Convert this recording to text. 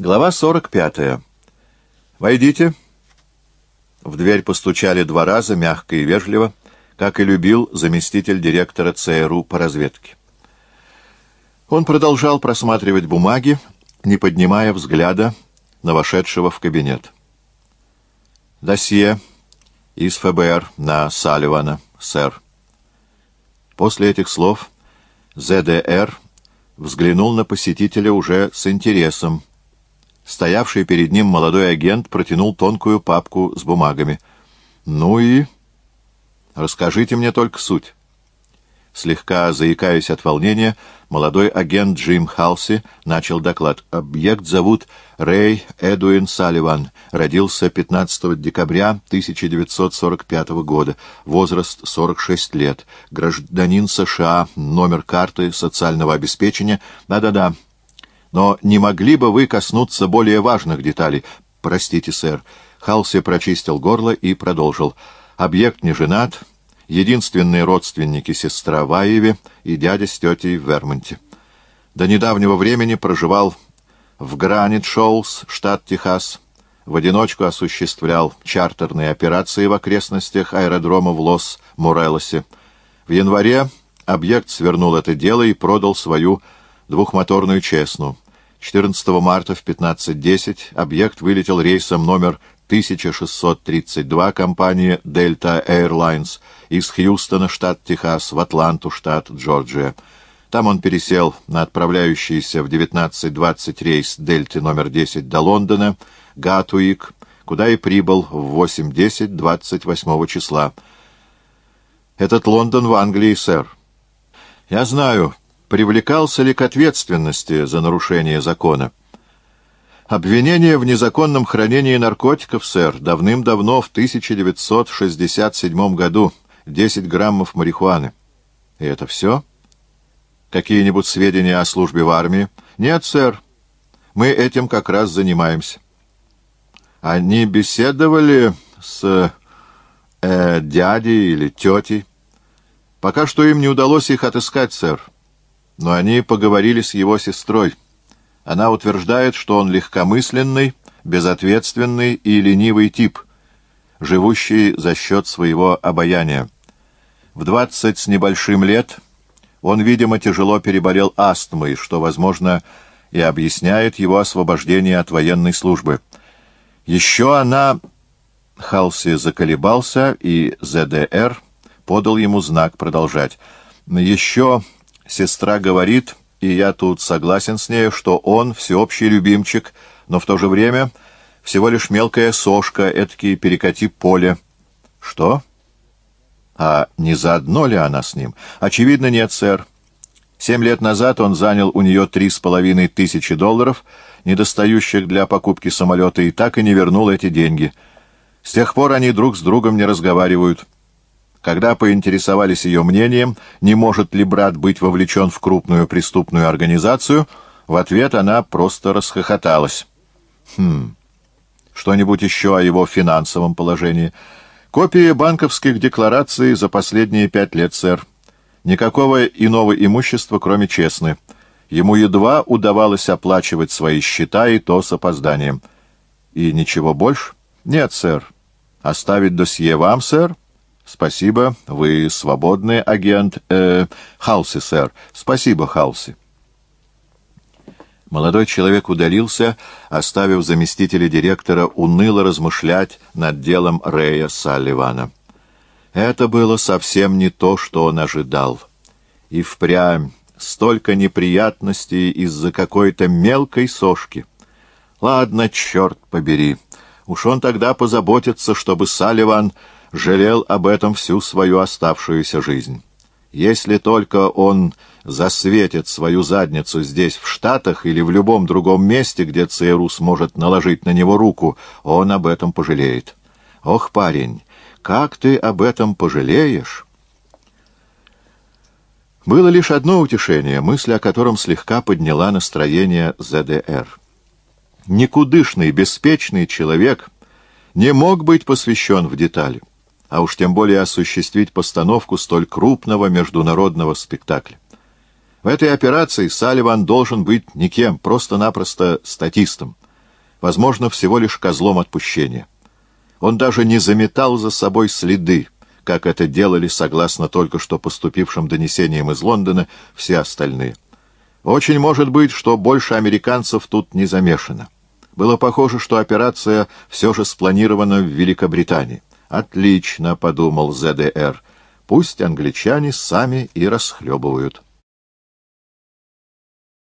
Глава 45. «Войдите». В дверь постучали два раза, мягко и вежливо, как и любил заместитель директора ЦРУ по разведке. Он продолжал просматривать бумаги, не поднимая взгляда на вошедшего в кабинет. «Досье из ФБР на Салливана, сэр». После этих слов ЗДР взглянул на посетителя уже с интересом, Стоявший перед ним молодой агент протянул тонкую папку с бумагами. «Ну и...» «Расскажите мне только суть». Слегка заикаясь от волнения, молодой агент Джим Халси начал доклад. Объект зовут Рэй Эдуин Салливан. Родился 15 декабря 1945 года. Возраст 46 лет. Гражданин США. Номер карты социального обеспечения. Да-да-да. Но не могли бы вы коснуться более важных деталей? Простите, сэр. Халси прочистил горло и продолжил. Объект не женат, единственные родственники сестра Ваеве и дядя с тетей в Вермонте. До недавнего времени проживал в Гранит-Шоулс, штат Техас. В одиночку осуществлял чартерные операции в окрестностях аэродрома в Лос-Морелосе. В январе объект свернул это дело и продал свою двухмоторную «Чесну». 14 марта в 15.10 объект вылетел рейсом номер 1632 компании Delta Airlines из Хьюстона, штат Техас, в Атланту, штат Джорджия. Там он пересел на отправляющийся в 19.20 рейс Дельты номер 10 до Лондона, Гатуик, куда и прибыл в 8.10 28 числа. «Этот Лондон в Англии, сэр». «Я знаю привлекался ли к ответственности за нарушение закона. Обвинение в незаконном хранении наркотиков, сэр, давным-давно, в 1967 году, 10 граммов марихуаны. И это все? Какие-нибудь сведения о службе в армии? Нет, сэр. Мы этим как раз занимаемся. Они беседовали с э, дядей или тетей? Пока что им не удалось их отыскать, сэр но они поговорили с его сестрой. Она утверждает, что он легкомысленный, безответственный и ленивый тип, живущий за счет своего обаяния. В двадцать с небольшим лет он, видимо, тяжело переболел астмой, что, возможно, и объясняет его освобождение от военной службы. Еще она... Халси заколебался, и ЗДР подал ему знак продолжать. Еще Сестра говорит, и я тут согласен с нею, что он всеобщий любимчик, но в то же время всего лишь мелкая сошка, эдакий перекати поле. Что? А не заодно ли она с ним? Очевидно, нет, сэр. Семь лет назад он занял у нее три с половиной тысячи долларов, недостающих для покупки самолета, и так и не вернул эти деньги. С тех пор они друг с другом не разговаривают. Когда поинтересовались ее мнением, не может ли брат быть вовлечен в крупную преступную организацию, в ответ она просто расхохоталась. Хм, что-нибудь еще о его финансовом положении? Копии банковских деклараций за последние пять лет, сэр. Никакого иного имущества, кроме честны. Ему едва удавалось оплачивать свои счета, и то с опозданием. И ничего больше? Нет, сэр. Оставить досье вам, сэр? «Спасибо. Вы свободный агент...» э, «Халси, сэр. Спасибо, Халси». Молодой человек удалился, оставив заместителя директора уныло размышлять над делом Рэя Салливана. Это было совсем не то, что он ожидал. И впрямь столько неприятностей из-за какой-то мелкой сошки. Ладно, черт побери. Уж он тогда позаботится, чтобы Салливан жалел об этом всю свою оставшуюся жизнь. Если только он засветит свою задницу здесь, в Штатах, или в любом другом месте, где ЦРУ сможет наложить на него руку, он об этом пожалеет. Ох, парень, как ты об этом пожалеешь? Было лишь одно утешение, мысль о котором слегка подняла настроение ЗДР. Никудышный, беспечный человек не мог быть посвящен в детали а уж тем более осуществить постановку столь крупного международного спектакля. В этой операции Салливан должен быть никем, просто-напросто статистом. возможно, всего лишь козлом отпущения. Он даже не заметал за собой следы, как это делали, согласно только что поступившим донесениям из Лондона, все остальные. Очень может быть, что больше американцев тут не замешано. Было похоже, что операция все же спланирована в Великобритании. «Отлично», — подумал ЗДР, — «пусть англичане сами и расхлебывают».